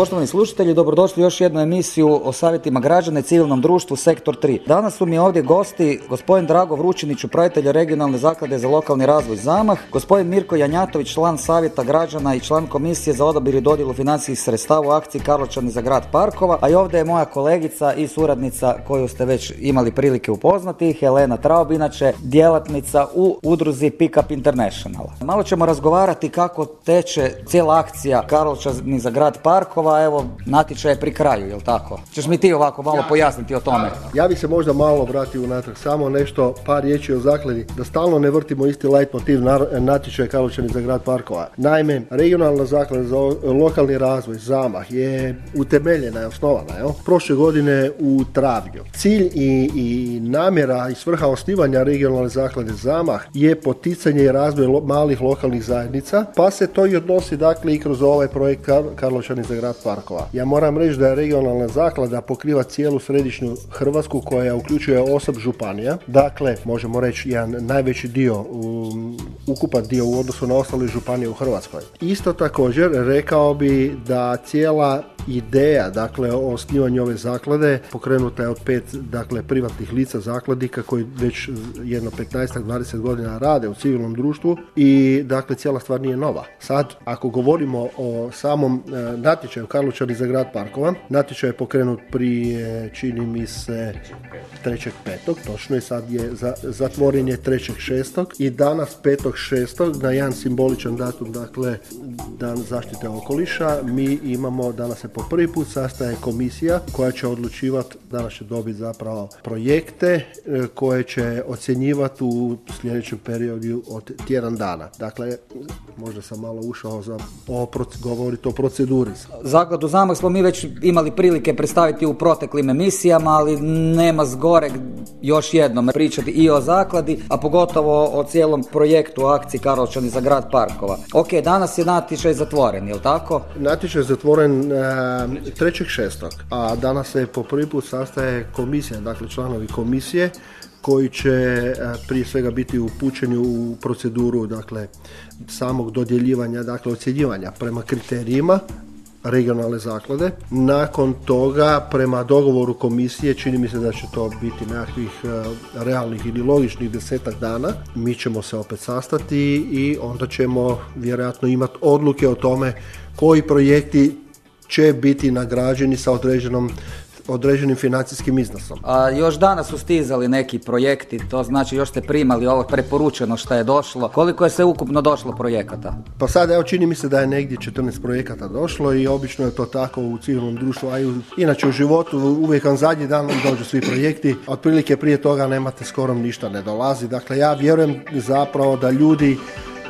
Poštovani slušatelji, dobrodošli u još jednu emisiju o savjetima građana i civilnom društvu Sektor 3. Danas su mi ovdje gosti gospodin Drago Vručinić, upravitelj regionalne zaklade za lokalni razvoj Zamah, gospodin Mirko Janjatović, član savjeta građana i član komisije za odabir i dodjelu financijskih sredstava u akciji Karločani za grad Parkova, a i ovdje je moja kolegica i suradnica koju ste već imali prilike upoznati, Helena Traub, inače djelatnica u udruzi Pick Up International. Malo ćemo razgovarati kako teče cijela akcija Karločani za grad Parkova, evo, natječaj je pri kraju, jel tako? Češ mi ti ovako malo pojasniti o tome? Ja bih se možda malo vratio unatrag, samo nešto, par riječi o zakladi, da stalno ne vrtimo isti light motiv natječaja Karlovčani za grad Parkova. Naime, regionalna zaklada za lokalni razvoj, zamah, je utemeljena, je osnovana, jel? Prošle godine u travnju. Cilj i, i namjera i svrha osnivanja regionalne zaklade zamah je poticanje i razvoj malih lokalnih zajednica, pa se to i odnosi dakle i kroz ovaj projekt Karlovčani za grad parkova. Ja moram reći da je regionalna zaklada pokriva cijelu središnju Hrvatsku koja uključuje osam županija. Dakle, možemo reći jedan najveći dio, um, ukupan dio u odnosu na ostale županije u Hrvatskoj. Isto također rekao bi da cijela ideja dakle o osnivanju ove zaklade pokrenuta je od pet dakle privatnih lica zakladnika koji već jedno 15-20 godina rade u civilnom društvu i dakle cijela stvar nije nova. Sad ako govorimo o samom e, natječaju Karlučani za grad Parkova, natječaj je pokrenut prije čini mi se 3.5. točno i sad je za, zatvoren je 3.6. i danas 5.6. na jedan simboličan datum dakle dan zaštite okoliša mi imamo danas se po prvi put sastaje komisija koja će odlučivati, danas će dobiti zapravo projekte e, koje će ocjenjivati u sljedećem periodu od tjedan dana. Dakle, možda sam malo ušao za o, govoriti o proceduri. Zakladu zamah smo mi već imali prilike predstaviti u proteklim emisijama, ali nema zgore još jednom pričati i o zakladi, a pogotovo o cijelom projektu akciji Karlovčani za grad parkova. Ok, danas je natječaj zatvoren, je li tako? Natječaj je zatvoren e, 3.6. A danas se po prvi put sastaje komisija, dakle članovi komisije koji će e, prije svega biti upućeni u proceduru dakle samog dodjeljivanja, dakle ocjenjivanja prema kriterijima regionalne zaklade. Nakon toga, prema dogovoru komisije, čini mi se da će to biti nekakvih e, realnih ili logičnih desetak dana. Mi ćemo se opet sastati i onda ćemo vjerojatno imati odluke o tome koji projekti će biti nagrađeni sa određenom određenim financijskim iznosom. A još danas su stizali neki projekti, to znači još ste primali ovo preporučeno što je došlo. Koliko je se ukupno došlo projekata? Pa sad evo čini mi se da je negdje 14 projekata došlo i obično je to tako u civilnom društvu, a i inače u životu uvijek vam zadnji dan dođu svi projekti, otprilike prije toga nemate skoro ništa ne dolazi. Dakle ja vjerujem zapravo da ljudi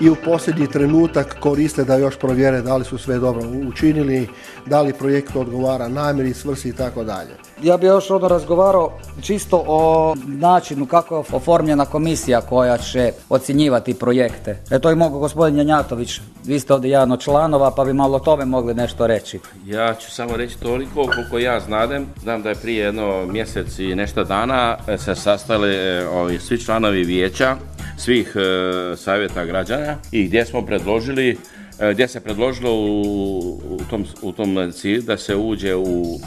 i u posljednji trenutak koriste da još provjere da li su sve dobro učinili, da li projekt odgovara namjeri, svrsi i tako dalje. Ja bih još ono razgovarao čisto o načinu kako je oformljena komisija koja će ocjenjivati projekte. E to je mogu gospodin Janjatović, vi ste ovdje jedan od članova pa bi malo o tome mogli nešto reći. Ja ću samo reći toliko koliko ja znadem. Znam da je prije jedno mjesec i nešto dana se sastali e, ovi svi članovi vijeća svih e, savjeta građana i gdje smo predložili e, gdje se predložilo u, tom, u tom cilju da se uđe u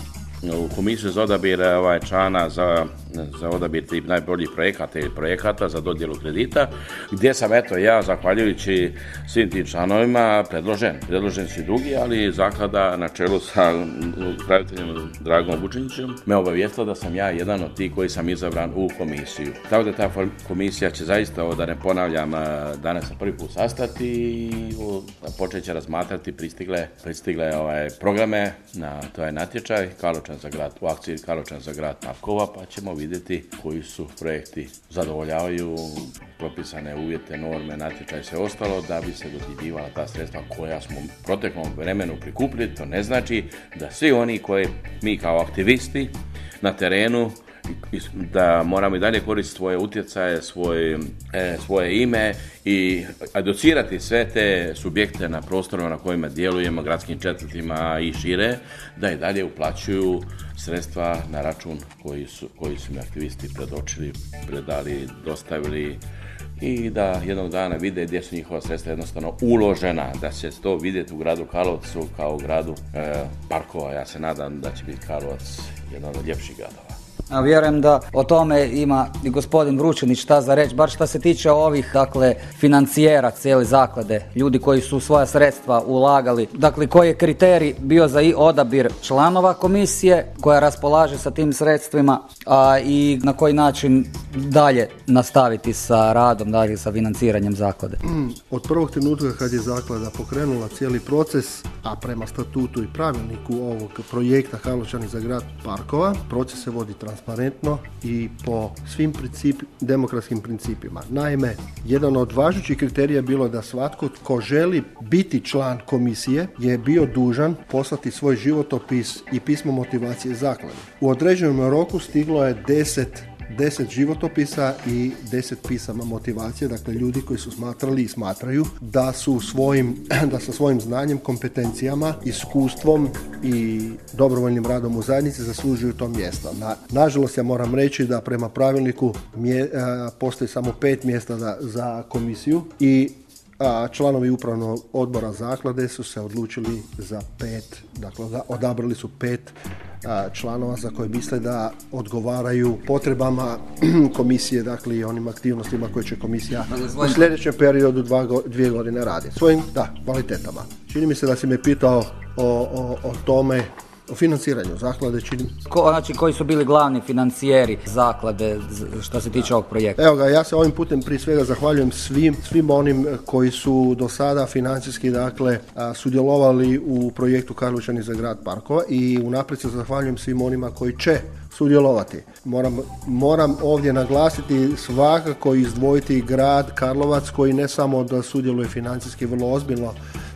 u komisiju za odabir ovaj, člana za, za odabir tih najboljih projekata i projekata za dodjelu kredita, gdje sam eto ja, zahvaljujući svim tim članovima, predložen. Predložen su drugi, ali zaklada na čelu sa upraviteljem Dragom Vučinićem me obavijestila da sam ja jedan od tih koji sam izabran u komisiju. Tako da ta komisija će zaista, ovo da ne ponavljam, danas se prvi put sastati i počet će razmatrati pristigle, pristigle ovaj, programe na to je natječaj, Karločan za grad, u akciji Karlovčan za grad Parkova, pa ćemo vidjeti koji su projekti zadovoljavaju propisane uvjete, norme, natječaj sve ostalo da bi se dodjeljivala ta sredstva koja smo u proteklom vremenu prikupili. To ne znači da svi oni koji mi kao aktivisti na terenu da moramo i dalje koristiti svoje utjecaje, svoje, e, svoje ime i educirati sve te subjekte na prostorima na kojima djelujemo, gradskim četvrtima i šire, da i dalje uplaćuju sredstva na račun koji su, koji su mi aktivisti predočili, predali, dostavili i da jednog dana vide gdje su njihova sredstva jednostavno uložena, da će to vidjeti u gradu Karlovcu kao u gradu e, parkova. Ja se nadam da će biti Karlovac jedan od ljepših gradova. A vjerujem da o tome ima i gospodin Vručinić šta za reći, bar što se tiče ovih, dakle, financijera cijele zaklade, ljudi koji su svoja sredstva ulagali, dakle, koji je kriterij bio za odabir članova komisije koja raspolaže sa tim sredstvima a, i na koji način dalje nastaviti sa radom, dalje sa financiranjem zaklade. Mm, od prvog trenutka kad je zaklada pokrenula cijeli proces, a prema statutu i pravilniku ovog projekta Karlovčani za grad Parkova, proces se vodi transparentno i po svim princip, demokratskim principima. Naime, jedan od važućih kriterija je bilo da svatko tko želi biti član komisije je bio dužan poslati svoj životopis i pismo motivacije zaklade. U određenom roku stiglo je deset deset životopisa i deset pisama motivacije, dakle ljudi koji su smatrali i smatraju da su svojim, da sa svojim znanjem, kompetencijama, iskustvom i dobrovoljnim radom u zajednici zaslužuju to mjesto. Na, nažalost, ja moram reći da prema pravilniku mje, postoji samo pet mjesta za, za komisiju i a članovi upravnog odbora zaklade su se odlučili za pet, dakle odabrali su pet članova za koje misle da odgovaraju potrebama komisije, dakle i onim aktivnostima koje će komisija u sljedećem periodu dva, dvije godine raditi. Svojim, da, kvalitetama. Čini mi se da si me pitao o, o, o tome o financiranju zaklade čini. Ko, znači koji su bili glavni financijeri zaklade što se tiče ovog projekta? Evo ga, ja se ovim putem prije svega zahvaljujem svim, svim onim koji su do sada financijski dakle sudjelovali u projektu Karlučani za grad Parkova i unaprijed se zahvaljujem svim onima koji će sudjelovati. Moram, moram ovdje naglasiti svakako izdvojiti grad Karlovac koji ne samo da sudjeluje financijski vrlo ozbiljno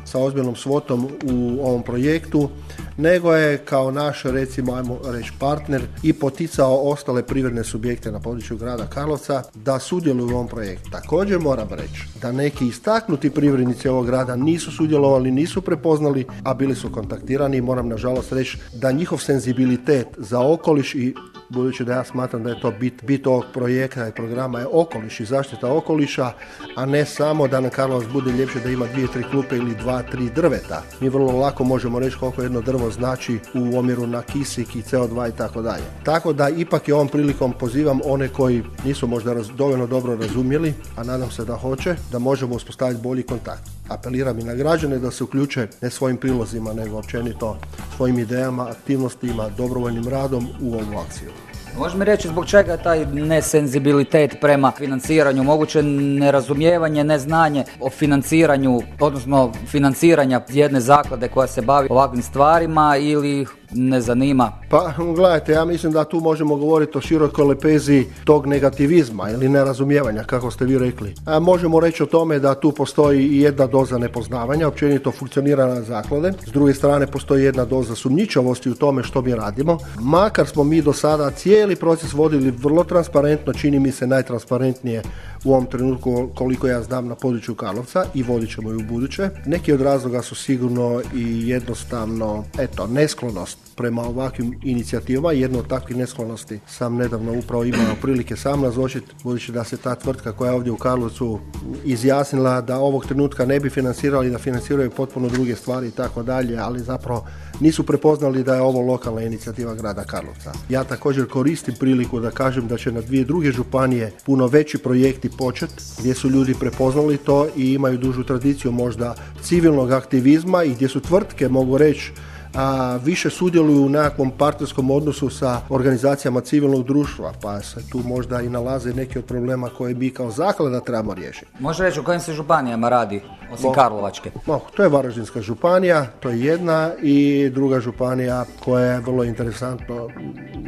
sa ozbiljnom svotom u ovom projektu, nego je kao naš, recimo, ajmo reći, partner i poticao ostale privredne subjekte na području grada Karlovca da sudjeluju u ovom projektu. Također moram reći da neki istaknuti privrednici ovog grada nisu sudjelovali, nisu prepoznali, a bili su kontaktirani i moram nažalost reći da njihov senzibilitet za okoliš i budući da ja smatram da je to bit, bit ovog projekta i programa je okoliš i zaštita okoliša, a ne samo da na Karlovac bude ljepše da ima dvije, tri klupe ili dva, tri drveta. Mi vrlo lako možemo reći koliko jedno drvo znači u omjeru na kisik i CO2 i tako dalje. Tako da ipak je ovom prilikom pozivam one koji nisu možda dovoljno dobro razumjeli, a nadam se da hoće, da možemo uspostaviti bolji kontakt. Apeliram i na građane da se uključe ne svojim prilozima, nego općenito svojim idejama, aktivnostima, dobrovoljnim radom u ovu akciju. Možeš mi reći zbog čega je taj nesenzibilitet prema financiranju, moguće nerazumijevanje, neznanje o financiranju, odnosno financiranja jedne zaklade koja se bavi ovakvim stvarima ili ne zanima? Pa gledajte, ja mislim da tu možemo govoriti o širokoj lepezi tog negativizma ili nerazumijevanja, kako ste vi rekli. A možemo reći o tome da tu postoji i jedna doza nepoznavanja, općenito funkcionirana zaklade. S druge strane postoji jedna doza sumnjičavosti u tome što mi radimo. Makar smo mi do sada cijeli proces vodili vrlo transparentno, čini mi se najtransparentnije u ovom trenutku koliko ja znam na području Karlovca i vodit ćemo i u buduće. Neki od razloga su sigurno i jednostavno, eto, nesklonost prema ovakvim inicijativama. Jedno od takvih nesklonosti sam nedavno upravo imao prilike sam nazočiti, budući da se ta tvrtka koja je ovdje u Karlovcu izjasnila da ovog trenutka ne bi financirali, da financiraju potpuno druge stvari i tako dalje, ali zapravo nisu prepoznali da je ovo lokalna inicijativa grada Karlovca. Ja također koristim priliku da kažem da će na dvije druge županije puno veći projekti počet, gdje su ljudi prepoznali to i imaju dužu tradiciju možda civilnog aktivizma i gdje su tvrtke, mogu reći, a, više sudjeluju u nekakvom partnerskom odnosu sa organizacijama civilnog društva, pa se tu možda i nalaze neki od problema koje mi kao zaklada trebamo riješiti. Može reći o kojim se županijama radi, osim Karlovačke? to je Varaždinska županija, to je jedna i druga županija koja je vrlo interesantno,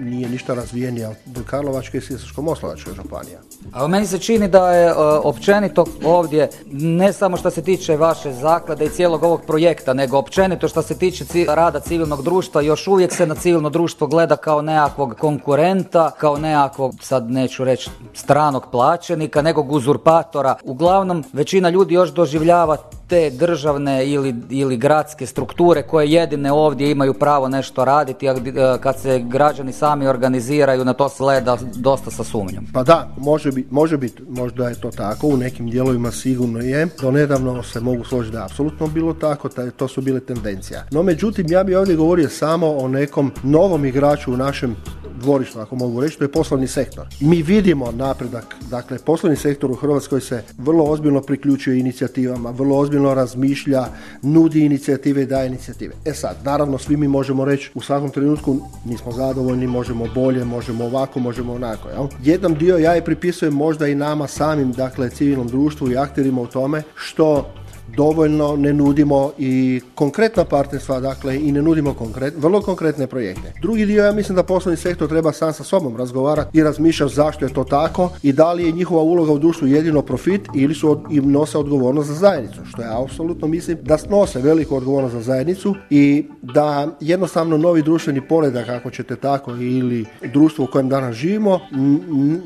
nije ništa razvijenija od Karlovačke i Sisačko-Moslavačka županija. A meni se čini da je općenito ovdje, ne samo što se tiče vaše zaklade i cijelog ovog projekta, nego općenito što se tiče rada rada civilnog društva, još uvijek se na civilno društvo gleda kao nekakvog konkurenta, kao nekakvog, sad neću reći, stranog plaćenika, nekog uzurpatora. Uglavnom, većina ljudi još doživljava te državne ili, ili gradske strukture koje jedine ovdje imaju pravo nešto raditi, a kad se građani sami organiziraju, na to se gleda dosta sa sumnjom. Pa da, može biti, može biti, možda je to tako, u nekim dijelovima sigurno je. Do nedavno se mogu složiti da je apsolutno bilo tako, to su bile tendencija. No međutim, ja bih ovdje govorio samo o nekom novom igraču u našem dvorištu, ako mogu reći, to je poslovni sektor. Mi vidimo napredak, dakle, poslovni sektor u Hrvatskoj se vrlo ozbiljno priključuje inicijativama, vrlo ozbiljno razmišlja, nudi inicijative i daje inicijative. E sad, naravno, svi mi možemo reći u svakom trenutku nismo zadovoljni, možemo bolje, možemo ovako, možemo onako. Jel? Jedan dio ja je pripisujem možda i nama samim, dakle, civilnom društvu i akterima u tome što dovoljno ne nudimo i konkretna partnerstva, dakle i ne nudimo konkret, vrlo konkretne projekte. Drugi dio ja mislim da poslovni sektor treba sam sa sobom razgovarati i razmišljati zašto je to tako i da li je njihova uloga u društvu jedino profit ili su im nose odgovornost za zajednicu, što ja apsolutno mislim da snose veliku odgovornost za zajednicu i da jednostavno novi društveni poredak, ako ćete tako, ili društvo u kojem danas živimo,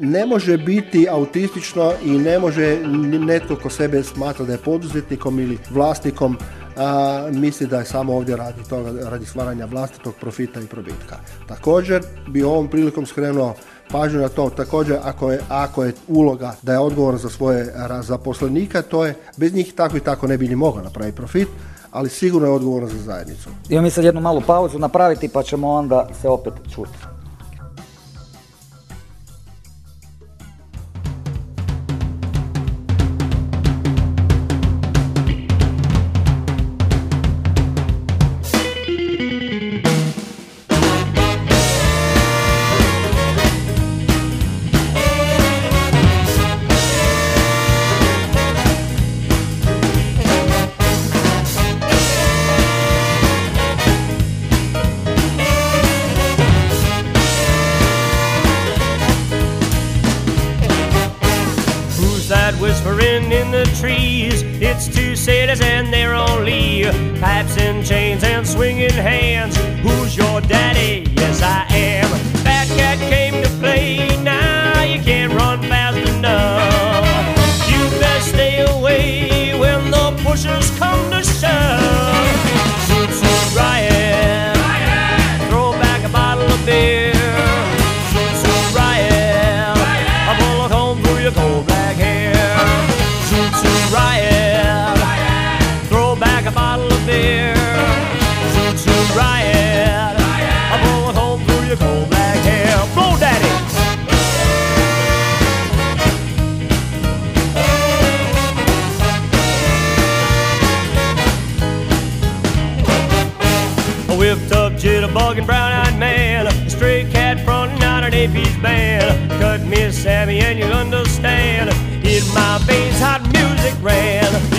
ne može biti autistično i ne može netko ko sebe smatra da je poduzetnikom ili vlasnikom a, misli da je samo ovdje radi toga, radi stvaranja vlastitog profita i probitka. Također bi ovom prilikom skrenuo pažnju na to. Također, ako je, ako je uloga da je odgovoran za svoje zaposlenika, to je, bez njih tako i tako ne bi ni mogao napraviti profit, ali sigurno je odgovoran za zajednicu. Imam mi sad jednu malu pauzu napraviti pa ćemo onda se opet čuti. in chains. ran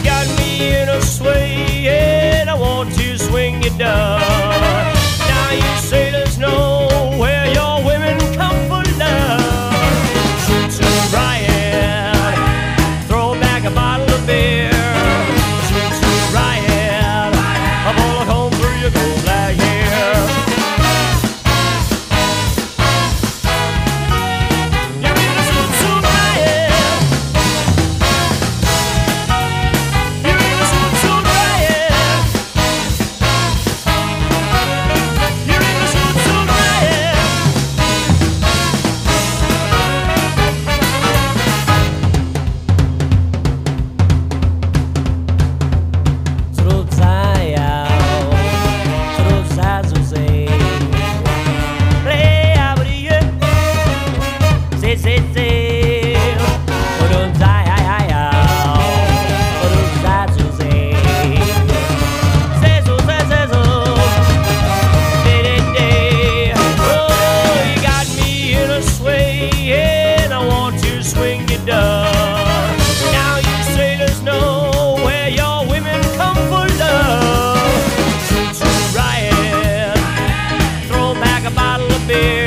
beer.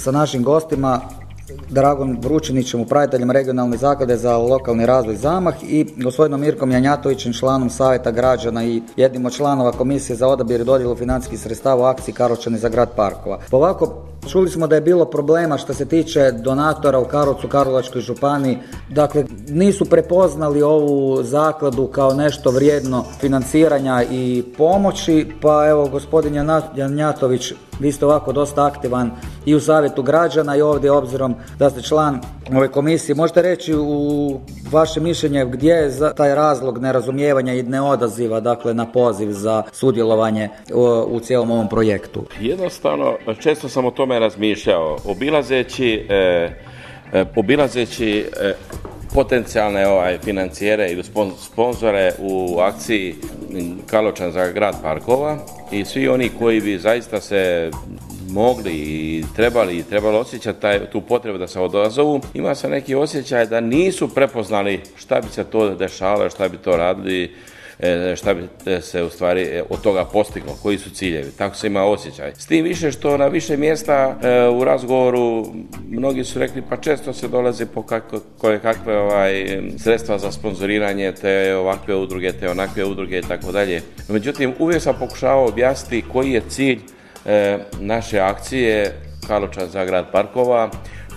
Sa našim gostima Dragom Vručinićem, upraviteljem regionalne zaklade za lokalni razvoj Zamah i gospodinom Mirkom Janjatovićem, članom Savjeta građana i jednim od članova Komisije za odabir i dodjelu financijskih sredstava u akciji Karlovčani za grad Parkova. Ovako, Čuli smo da je bilo problema što se tiče donatora u Karlovcu, Karlovačkoj županiji. Dakle, nisu prepoznali ovu zakladu kao nešto vrijedno financiranja i pomoći, pa evo gospodin Janjatović, vi ste ovako dosta aktivan i u savjetu građana i ovdje obzirom da ste član ove komisije. Možete reći u vaše mišljenje gdje je taj razlog nerazumijevanja i neodaziva dakle na poziv za sudjelovanje u, cijelom ovom projektu? Jednostavno, često sam o tome razmišljao. Obilazeći, e, e obilazeći e, potencijalne ovaj, financijere ili sponzore u akciji Kaločan za grad parkova i svi oni koji bi zaista se mogli i trebali i trebalo osjećati taj, tu potrebu da se odazovu, ima se neki osjećaj da nisu prepoznali šta bi se to dešavalo, šta bi to radili, e, šta bi se u stvari e, od toga postiglo, koji su ciljevi. Tako se ima osjećaj. S tim više što na više mjesta e, u razgovoru mnogi su rekli pa često se dolaze po kako, koje kakve ovaj, sredstva za sponzoriranje te ovakve udruge, te onakve udruge i tako dalje. Međutim, uvijek sam pokušavao objasniti koji je cilj e, naše akcije Karločan za grad parkova,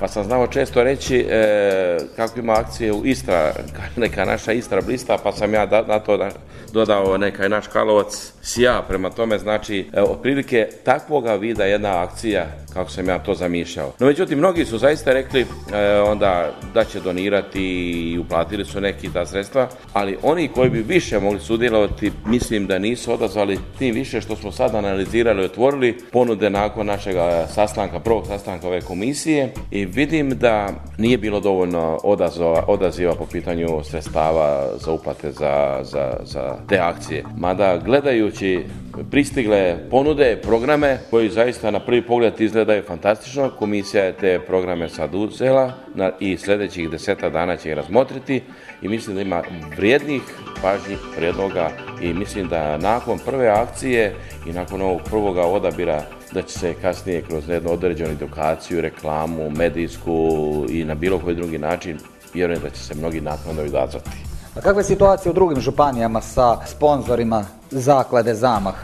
pa sam znao često reći e, kako ima akcije u Istra, neka naša Istra blista, pa sam ja na to dodao neka naš Karlovac sja, prema tome znači e, otprilike takvoga vida jedna akcija kako sam ja to zamišljao. No međutim, mnogi su zaista rekli e, onda da će donirati i uplatili su neki ta sredstva, ali oni koji bi više mogli sudjelovati, mislim da nisu odazvali tim više što smo sad analizirali i otvorili ponude nakon našeg sastanka, prvog sastanka ove komisije i vidim da nije bilo dovoljno odaziva, odaziva po pitanju sredstava za uplate za, za, za te akcije. Mada gledajući pristigle ponude, programe koji zaista na prvi pogled izgledaju fantastično. Komisija je te programe sad uzela i sljedećih deseta dana će ih razmotriti i mislim da ima vrijednih pažnjih prijedloga i mislim da nakon prve akcije i nakon ovog prvoga odabira da će se kasnije kroz jednu određenu edukaciju, reklamu, medijsku i na bilo koji drugi način vjerujem da će se mnogi naknadno odazvati. A kakva je situacija u drugim županijama sa sponzorima zaklade Zamah?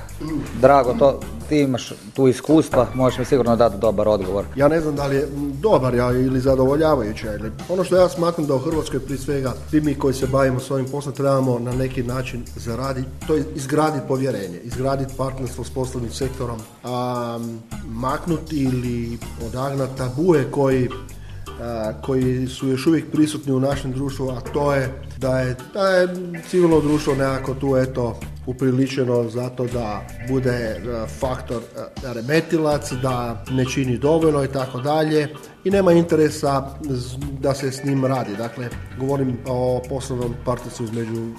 Drago, to, ti imaš tu iskustva, možeš mi sigurno dati dobar odgovor. Ja ne znam da li je dobar ja, ili zadovoljavajući. Ili. Ono što ja smatram da u Hrvatskoj prije svega svi mi koji se bavimo s ovim poslom trebamo na neki način zaraditi, to je izgraditi povjerenje, izgraditi partnerstvo s poslovnim sektorom, a, maknuti ili odagnati tabue koji koji su još uvijek prisutni u našem društvu, a to je da je, da je civilno društvo nekako tu eto upriličeno zato da bude e, faktor e, remetilac, da ne čini dovoljno i tako dalje i nema interesa da se s njim radi. Dakle, govorim o poslovnom partnerstvu između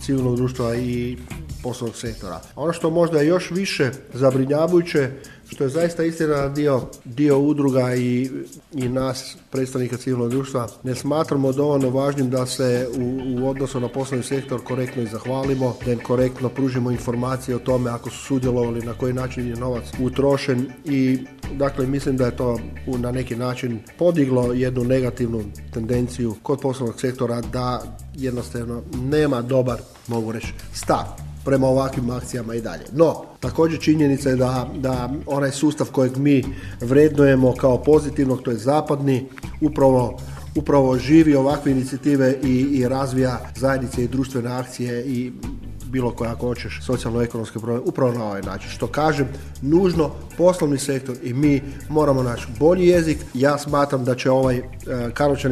civilnog društva i poslovnog sektora. Ono što možda je još više zabrinjavajuće što je zaista istina dio, dio udruga i, i nas, predstavnika civilnog društva, ne smatramo dovoljno važnim da se u, u odnosu na poslovni sektor korektno i zahvalimo, da im korektno pružimo informacije o tome ako su sudjelovali, na koji način je novac utrošen i dakle mislim da je to na neki način podiglo jednu negativnu tendenciju kod poslovnog sektora da jednostavno nema dobar, mogu reći, stav prema ovakvim akcijama i dalje. No, također činjenica je da, da onaj sustav kojeg mi vrednujemo kao pozitivnog, to je zapadni, upravo upravo živi ovakve inicijative i, i razvija zajednice i društvene akcije i bilo koja ako hoćeš socijalno-ekonomske probleme upravo na ovaj način. Što kažem, nužno poslovni sektor i mi moramo naći bolji jezik. Ja smatram da će ovaj e,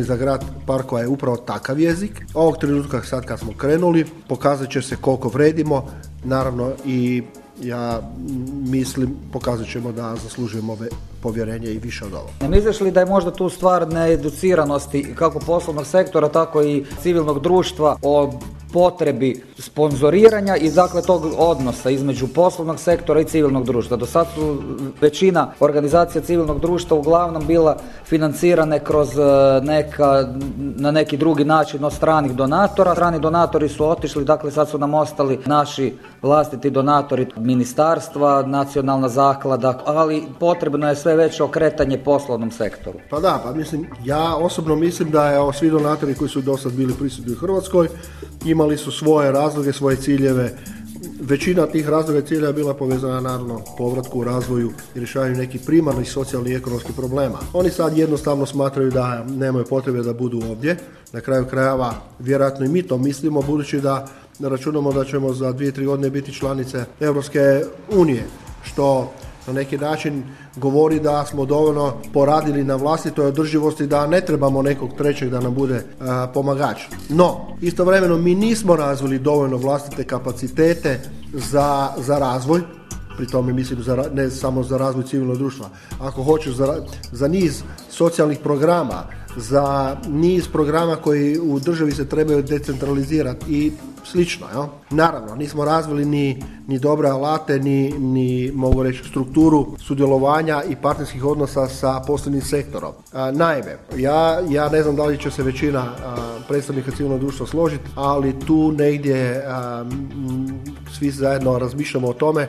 za grad Parkova je upravo takav jezik. Ovog trenutka sad kad smo krenuli pokazat će se koliko vredimo, naravno i ja mislim pokazat ćemo da zaslužujemo povjerenje i više od ovoga. Ne misliš li da je možda tu stvar needuciranosti kako poslovnog sektora, tako i civilnog društva o potrebi sponzoriranja i dakle tog odnosa između poslovnog sektora i civilnog društva. Do sad su većina organizacija civilnog društva uglavnom bila financirane kroz e, neka, na neki drugi način od stranih donatora. Strani donatori su otišli, dakle sad su nam ostali naši vlastiti donatori ministarstva, nacionalna zaklada, ali potrebno je sve veće okretanje poslovnom sektoru. Pa da, pa mislim, ja osobno mislim da je svi donatori koji su do sad bili prisutni u Hrvatskoj imali su svoje razloge, svoje ciljeve. Većina tih razloga i ciljeva bila povezana naravno povratku, razvoju i rješavanju nekih primarnih socijalnih i ekonomskih problema. Oni sad jednostavno smatraju da nemaju potrebe da budu ovdje. Na kraju krajeva, vjerojatno i mi to mislimo, budući da računamo da ćemo za dvije, tri godine biti članice Europske unije, što na neki način govori da smo dovoljno poradili na vlastitoj održivosti da ne trebamo nekog trećeg da nam bude e, pomagač. No, istovremeno mi nismo razvili dovoljno vlastite kapacitete za, za razvoj, pri tome mislim za, ne samo za razvoj civilnog društva. Ako hoćeš za, za niz socijalnih programa, za niz programa koji u državi se trebaju decentralizirati i slično. Jel? Naravno, nismo razvili ni, ni dobre alate, ni, ni mogu reći strukturu sudjelovanja i partnerskih odnosa sa poslovnim sektorom. naime, ja, ja ne znam da li će se većina predstavnika civilnog društva složiti, ali tu negdje svi zajedno razmišljamo o tome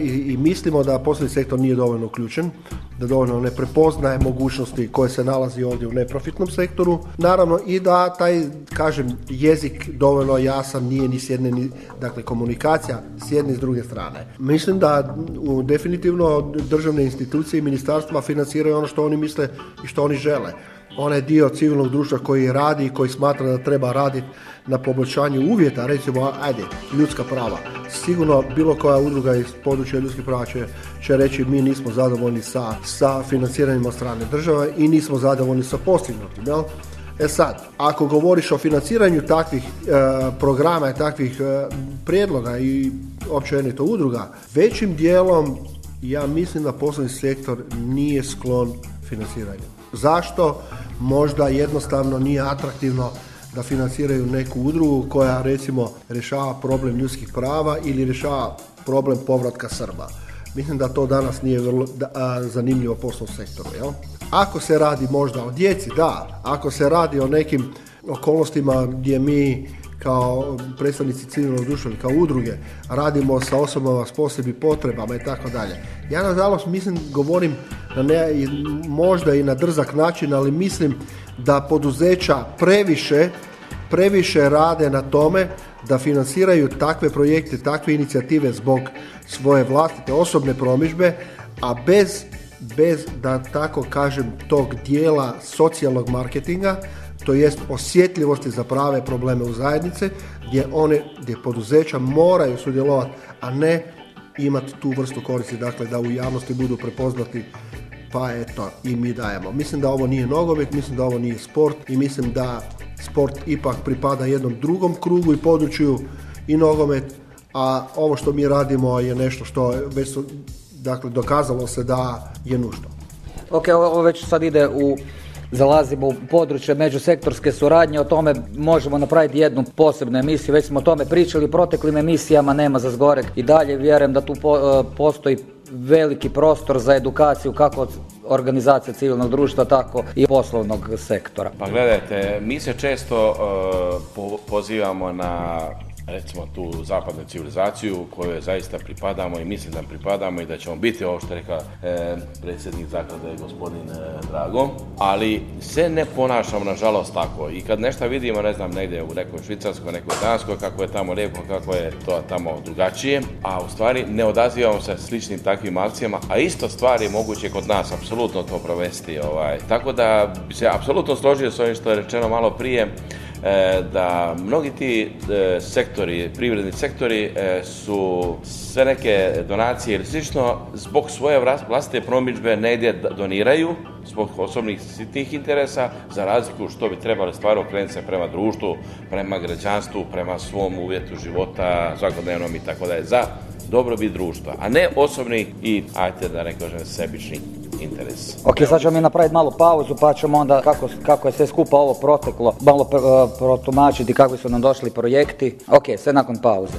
i, i mislimo da poslovni sektor nije dovoljno uključen, da dovoljno ne prepoznaje mogućnosti koje se nalazi ovdje u neprofitnom sektoru. Naravno i da taj, kažem, jezik dovoljno jasan nije ni s jedne, ni, dakle komunikacija s jedne i s druge strane. Mislim da u, definitivno državne institucije i ministarstva financiraju ono što oni misle i što oni žele onaj dio civilnog društva koji radi i koji smatra da treba raditi na poboljšanju uvjeta, recimo, ajde, ljudska prava. Sigurno bilo koja udruga iz područja ljudskih prava će, će reći mi nismo zadovoljni sa, sa financiranjem od strane države i nismo zadovoljni sa postignutim. Jel? E sad, ako govoriš o financiranju takvih e, programa i takvih e, prijedloga i općenito udruga, većim dijelom ja mislim da poslovni sektor nije sklon financiranju. Zašto? Možda jednostavno nije atraktivno da financiraju neku udrugu koja recimo rješava problem ljudskih prava ili rješava problem povratka Srba. Mislim da to danas nije vrlo zanimljivo poslovnom sektoru. Jel? Ako se radi možda o djeci, da. Ako se radi o nekim okolnostima gdje mi kao predstavnici civilnog društva kao udruge radimo sa osobama s posebnim potrebama i tako dalje. Ja nažalost mislim, govorim na ne, možda i na drzak način, ali mislim da poduzeća previše previše rade na tome da financiraju takve projekte, takve inicijative zbog svoje vlastite osobne promižbe, a bez, bez da tako kažem tog dijela socijalnog marketinga, to jest osjetljivosti za prave probleme u zajednice, gdje one, gdje poduzeća moraju sudjelovati, a ne imati tu vrstu koristi, dakle da u javnosti budu prepoznati pa eto i mi dajemo. Mislim da ovo nije nogomet, mislim da ovo nije sport i mislim da sport ipak pripada jednom drugom krugu i području i nogomet, a ovo što mi radimo je nešto što već su, dakle, dokazalo se da je nužno. Ok, ovo već sad ide u zalazimo u područje međusektorske suradnje, o tome možemo napraviti jednu posebnu emisiju, već smo o tome pričali proteklim emisijama, nema za zgorek i dalje vjerujem da tu e, postoji veliki prostor za edukaciju kako od organizacije civilnog društva, tako i poslovnog sektora. Pa gledajte, mi se često e, pozivamo na recimo tu zapadnu civilizaciju kojoj zaista pripadamo i mislim da pripadamo i da ćemo biti ovo što rekao e, predsjednik zaklade gospodin e, Drago, ali se ne ponašamo nažalost tako i kad nešto vidimo ne znam negdje u nekoj Švicarskoj, nekoj Danskoj kako je tamo lijepo, kako je to tamo drugačije, a u stvari ne odazivamo se sličnim takvim akcijama, a isto stvari je moguće kod nas apsolutno to provesti. Ovaj. Tako da se apsolutno složio s ovim što je rečeno malo prije, da mnogi ti e, sektori, privredni sektori e, su sve neke donacije ili slično zbog svoje vlastite promidžbe negdje doniraju zbog osobnih sitnih interesa za razliku što bi trebali stvarno okrenuti se prema društvu, prema građanstvu, prema svom uvjetu života, svakodnevnom i tako dalje, za dobrobit društva, a ne osobni i, ajte da ne kažem, sebični interes. Ok, sad ćemo mi napraviti malu pauzu pa ćemo onda kako, kako je sve skupa ovo proteklo, malo pr- protumačiti kako su nam došli projekti. Ok, sve nakon pauze.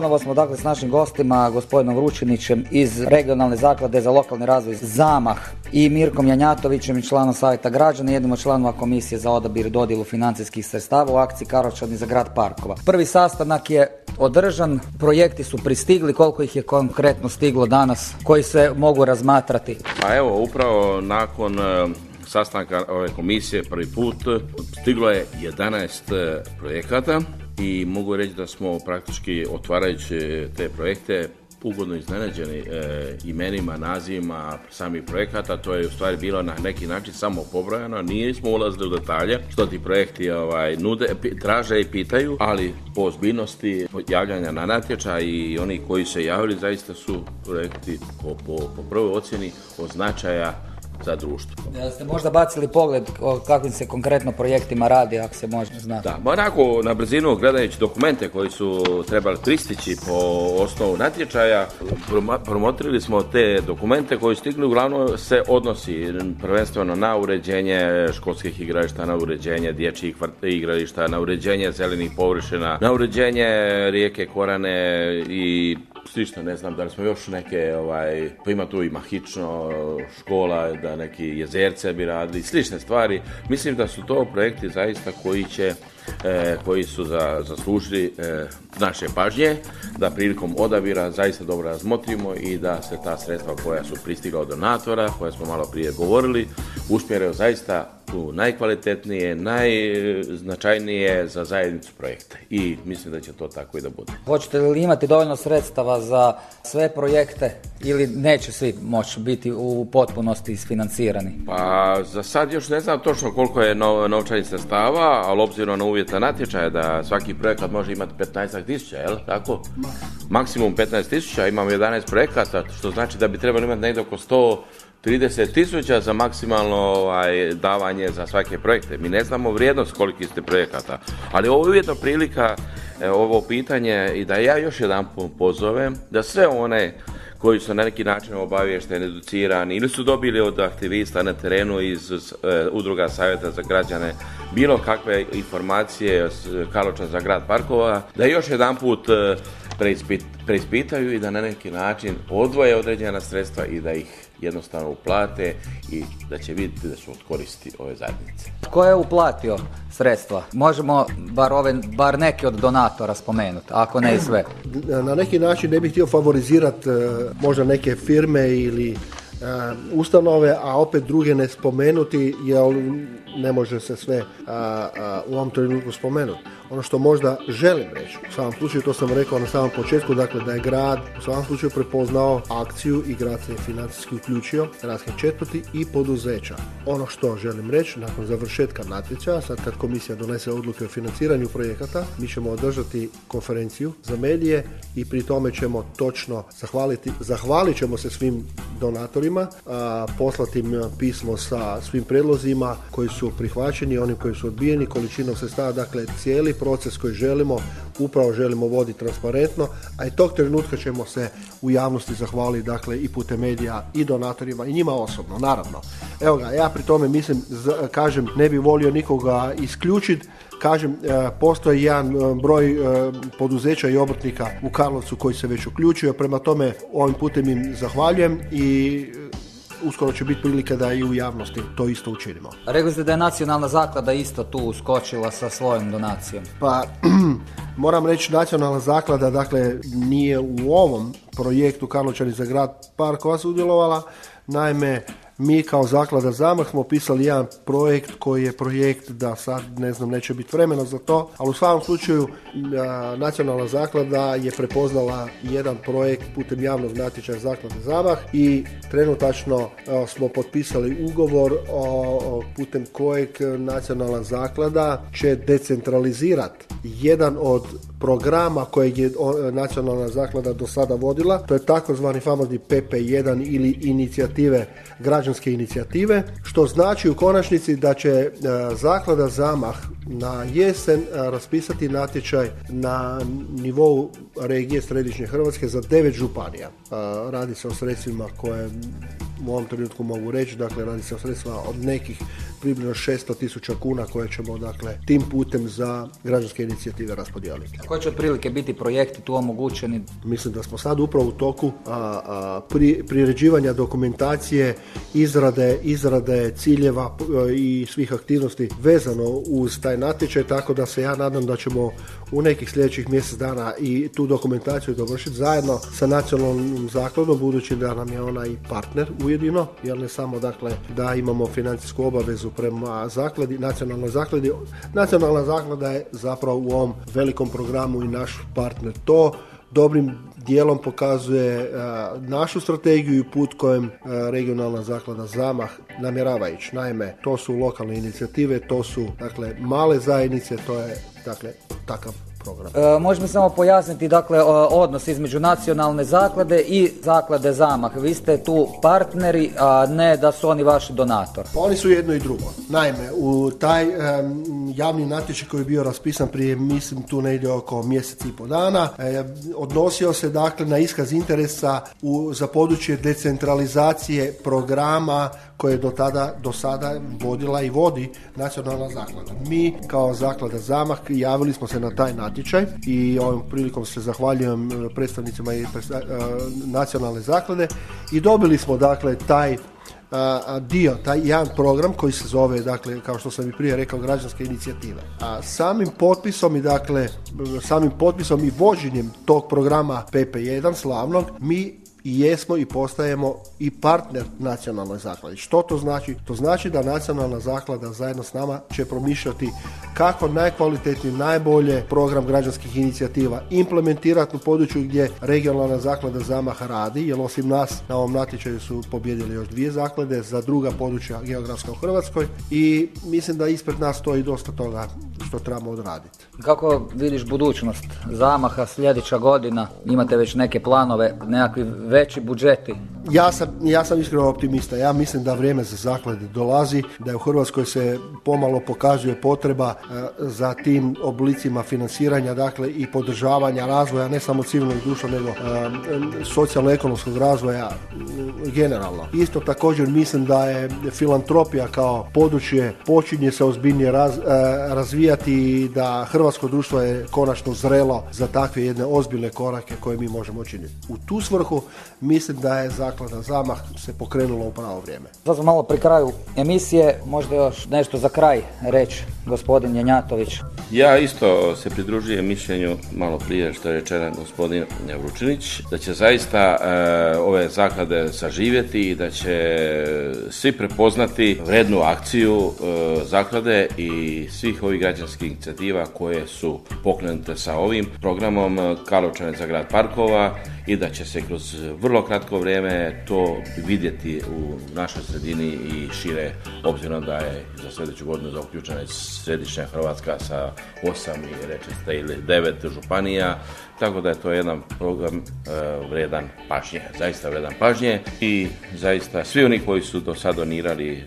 Ponovo smo dakle s našim gostima, gospodinom Vručinićem iz Regionalne zaklade za lokalni razvoj Zamah i Mirkom Janjatovićem, članom Savjeta građana, jednim od članova Komisije za odabir i dodjelu financijskih sredstava u akciji Karlovčani za grad Parkova. Prvi sastanak je održan, projekti su pristigli, koliko ih je konkretno stiglo danas, koji se mogu razmatrati? Pa evo, upravo nakon e, sastanka ove komisije prvi put stiglo je 11 e, projekata i mogu reći da smo praktički otvarajući te projekte ugodno iznenađeni e, imenima, nazivima samih projekata, to je u stvari bilo na neki način samo pobrojano, nismo ulazili u detalje što ti projekti ovaj, nude, traže i pitaju, ali po ozbiljnosti javljanja na natječaj i oni koji se javili zaista su projekti po, po, po prvoj ocjeni od značaja za društvo. Da ste možda bacili pogled o kakvim se konkretno projektima radi, ako se može znati. Da, onako na brzinu gledajući dokumente koji su trebali pristići po osnovu natječaja, promotrili smo te dokumente koji stigli, uglavnom se odnosi prvenstveno na uređenje školskih igrališta, na uređenje dječjih igrališta, na uređenje zelenih površina, na uređenje rijeke Korane i slično, ne znam da li smo još neke, ovaj, pa ima tu i mahično škola, da neki jezerce bi radili, slične stvari. Mislim da su to projekti zaista koji će E, koji su za, zaslužili e, naše pažnje, da prilikom odabira zaista dobro razmotrimo i da se ta sredstva koja su pristigla od donatora, koja smo malo prije govorili, usmjeraju zaista u najkvalitetnije, najznačajnije za zajednicu projekta i mislim da će to tako i da bude. Hoćete li imati dovoljno sredstava za sve projekte ili neće svi moći biti u potpunosti isfinancirani? Pa za sad još ne znam točno koliko je novčanih sredstava, ali obzirom na uvjeta natječaja da svaki projekat može imati 15 tisuća, jel tako? Maksimum 15 tisuća, imamo 11 projekata, što znači da bi trebali imati negdje oko 100 30 tisuća za maksimalno ovaj, davanje za svake projekte. Mi ne znamo vrijednost koliki ste projekata, ali ovo je ujedno prilika, e, ovo pitanje i da ja još jedan pozovem da sve one koji su na neki način obavješteni, educirani ili su dobili od aktivista na terenu iz e, udruga savjeta za građane bilo kakve informacije Kaloča za grad Parkova, da još jedan put e, preispitaju i da na neki način odvoje određena sredstva i da ih jednostavno uplate i da će vidjeti da su od koristi ove zajednice. Tko je uplatio sredstva? Možemo bar, ove, bar neki od donatora spomenuti, ako ne i sve. Na neki način ne bih htio favorizirati e, možda neke firme ili e, ustanove, a opet druge ne spomenuti, jer ne može se sve u ovom trenutku spomenuti. Ono što možda želim reći, u svakom slučaju, to sam rekao na samom početku, dakle da je grad u svakom slučaju prepoznao akciju i grad se je financijski uključio, gradske četvrti i poduzeća. Ono što želim reći, nakon završetka natječaja, sad kad komisija donese odluke o financiranju projekata, mi ćemo održati konferenciju za medije i pri tome ćemo točno zahvaliti, zahvalit ćemo se svim donatorima, a, poslati im pismo sa svim predlozima koji su prihvaćeni, oni koji su odbijeni, količinom sredstava, dakle cijeli proces koji želimo, upravo želimo voditi transparentno, a i tog trenutka ćemo se u javnosti zahvaliti dakle i putem medija i donatorima i njima osobno, naravno. Evo ga, ja pri tome mislim, kažem, ne bi volio nikoga isključiti, kažem, e, postoji jedan e, broj e, poduzeća i obrtnika u Karlovcu koji se već uključio, prema tome ovim putem im zahvaljujem i uskoro će biti prilika da i u javnosti to isto učinimo. Rekli ste da je nacionalna zaklada isto tu uskočila sa svojom donacijom. Pa moram reći nacionalna zaklada dakle nije u ovom projektu Karlovčani za grad Parkova sudjelovala, naime mi kao zaklada Zamah smo pisali jedan projekt koji je projekt da sad ne znam neće biti vremena za to, ali u svakom slučaju nacionalna zaklada je prepoznala jedan projekt putem javnog natječaja zaklade Zamah i trenutačno smo potpisali ugovor o, putem kojeg nacionalna zaklada će decentralizirati jedan od programa kojeg je nacionalna zaklada do sada vodila, to je takozvani famozni PP1 ili inicijative građanske inicijative, što znači u konačnici da će e, zaklada Zamah na jesen e, raspisati natječaj na nivou regije Središnje Hrvatske za devet županija. E, radi se o sredstvima koje u ovom trenutku mogu reći, dakle radi se o sredstvima od nekih približno 600 tisuća kuna koje ćemo dakle tim putem za građanske inicijative raspodijeliti. Koji će otprilike biti projekti tu omogućeni? Mislim da smo sad upravo u toku a, pri, priređivanja dokumentacije, izrade, izrade ciljeva e, i svih aktivnosti vezano uz taj natječaj, tako da se ja nadam da ćemo u nekih sljedećih mjesec dana i tu dokumentaciju dovršiti zajedno sa nacionalnom zakladom, budući da nam je ona i partner ujedino, jer ne samo dakle da imamo financijsku obavezu prema zakladi, nacionalnoj zakladi. Nacionalna zaklada je zapravo u ovom velikom programu i naš partner. To dobrim dijelom pokazuje e, našu strategiju i put kojem e, regionalna zaklada Zamah namjerava ići. Naime, to su lokalne inicijative, to su dakle male zajednice, to je dakle takav program. E, možeš mi samo pojasniti dakle odnos između nacionalne zaklade i zaklade Zamah. Vi ste tu partneri, a ne da su oni vaši donator. Pa oni su jedno i drugo. Naime, u taj javni natječaj koji je bio raspisan prije, mislim, tu negdje oko mjesec i po dana, e, odnosio se dakle na iskaz interesa u, za područje decentralizacije programa koje je do tada, do sada vodila i vodi nacionalna zaklada. Mi kao zaklada Zamah javili smo se na taj natječaj i ovom prilikom se zahvaljujem e, predstavnicima i e, nacionalne zaklade i dobili smo dakle taj dio, taj jedan program koji se zove, dakle, kao što sam i prije rekao, građanske inicijative. A samim potpisom i dakle, samim potpisom i vođenjem tog programa PP1 slavnog, mi i jesmo i postajemo i partner nacionalnoj zakladi. Što to znači? To znači da nacionalna zaklada zajedno s nama će promišljati kako najkvalitetniji, najbolje program građanskih inicijativa implementirati u području gdje regionalna zaklada Zamah radi, jer osim nas na ovom natječaju su pobjedili još dvije zaklade za druga područja geografska u Hrvatskoj i mislim da ispred nas stoji dosta toga što trebamo odraditi. Kako vidiš budućnost Zamaha sljedeća godina? Imate već neke planove, nekakvi veći budžeti? Ja sam, ja sam iskreno optimista. Ja mislim da vrijeme za zaklade dolazi, da je u Hrvatskoj se pomalo pokazuje potreba e, za tim oblicima financiranja, dakle i podržavanja razvoja, ne samo civilnog društva, nego e, socijalno-ekonomskog razvoja generalno. Isto također mislim da je filantropija kao područje počinje se ozbiljnije e, razvijati i da hrvatsko društvo je konačno zrelo za takve jedne ozbiljne korake koje mi možemo učiniti. U tu svrhu mislim da je zaklada Zamah se pokrenula u pravo vrijeme. Sad smo malo pri kraju emisije, možda još nešto za kraj reći gospodin Janjatović. Ja isto se pridružujem mišljenju malo prije što je rečeno gospodin Vručinić, da će zaista e, ove zaklade saživjeti i da će svi prepoznati vrednu akciju e, zaklade i svih ovih građanskih inicijativa koje su pokrenute sa ovim programom Karlovčane za grad parkova i da će se kroz vrlo kratko vrijeme to vidjeti u našoj sredini i šire, obzirom da je za sljedeću godinu zaključena središnja Hrvatska sa osam i reče ili devet županija, tako da je to jedan program e, vredan pažnje, zaista vredan pažnje i zaista svi oni koji su do sad donirali, e,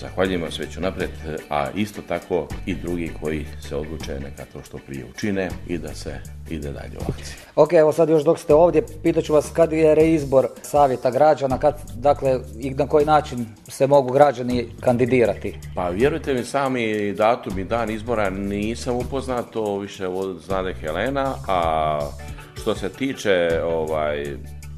zahvaljujemo se već unaprijed, a isto tako i drugi koji se odluče neka to što prije učine i da se ide dalje u akciji. Ok, evo sad još dok ste ovdje, pitaću vas kad je reizbor savjeta građana, kad, dakle, i na koji način se mogu građani kandidirati? Pa vjerujte mi, sami datum i dan izbora nisam upoznat, to više znade Helena, a što se tiče ovaj,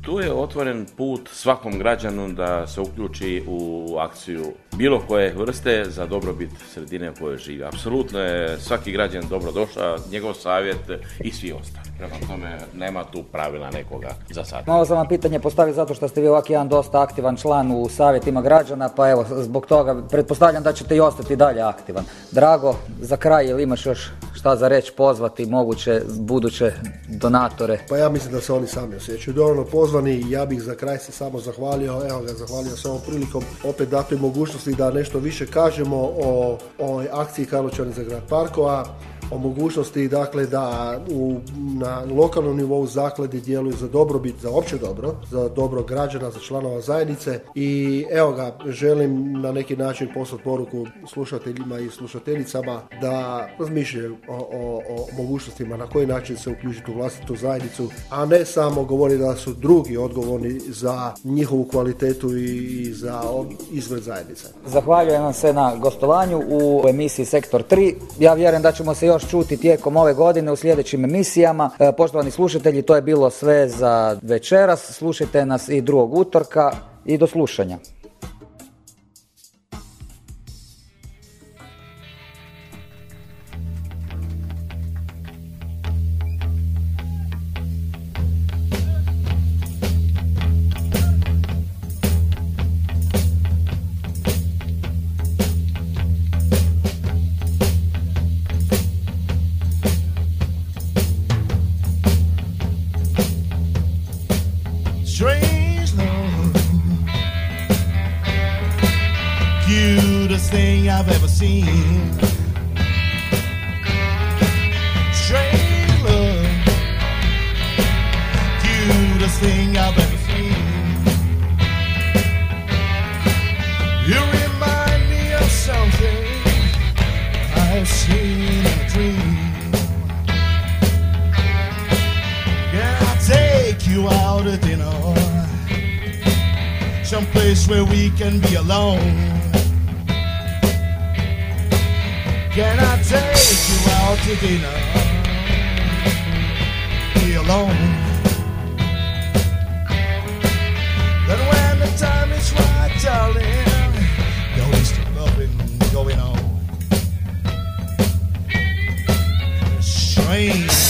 tu je otvoren put svakom građanu da se uključi u akciju bilo koje vrste za dobrobit sredine u kojoj živi. Apsolutno je svaki građan dobro došao, njegov savjet i svi ostali. Prema tome nema tu pravila nekoga za sad. Malo sam vam pitanje postavio zato što ste vi ovak jedan dosta aktivan član u savjetima građana, pa evo zbog toga pretpostavljam da ćete i ostati dalje aktivan. Drago, za kraj ili imaš još šta za reći pozvati moguće buduće donatore? Pa ja mislim da se oni sami osjećaju dovoljno pozvani i ja bih za kraj se samo zahvalio, evo ga zahvalio se ovom prilikom opet datoj mogućnosti da nešto više kažemo o ovoj akciji Karločani za grad parkova o mogućnosti dakle da u, na lokalnom nivou zakladi djeluju za dobrobit, za opće dobro, za dobro građana, za članova zajednice i evo ga, želim na neki način poslati poruku slušateljima i slušateljicama da razmišljaju o, o, o mogućnostima na koji način se uključiti u vlastitu zajednicu, a ne samo govori da su drugi odgovorni za njihovu kvalitetu i za izgled zajednice. Zahvaljujem vam se na gostovanju u emisiji Sektor 3. Ja vjerujem da ćemo se još čuti tijekom ove godine u sljedećim emisijama. E, poštovani slušatelji, to je bilo sve za večeras. Slušajte nas i drugog utorka i do slušanja. be alone. Can I take you out to dinner? Be alone. Then when the time is right, darling, there is loving going on. Strange.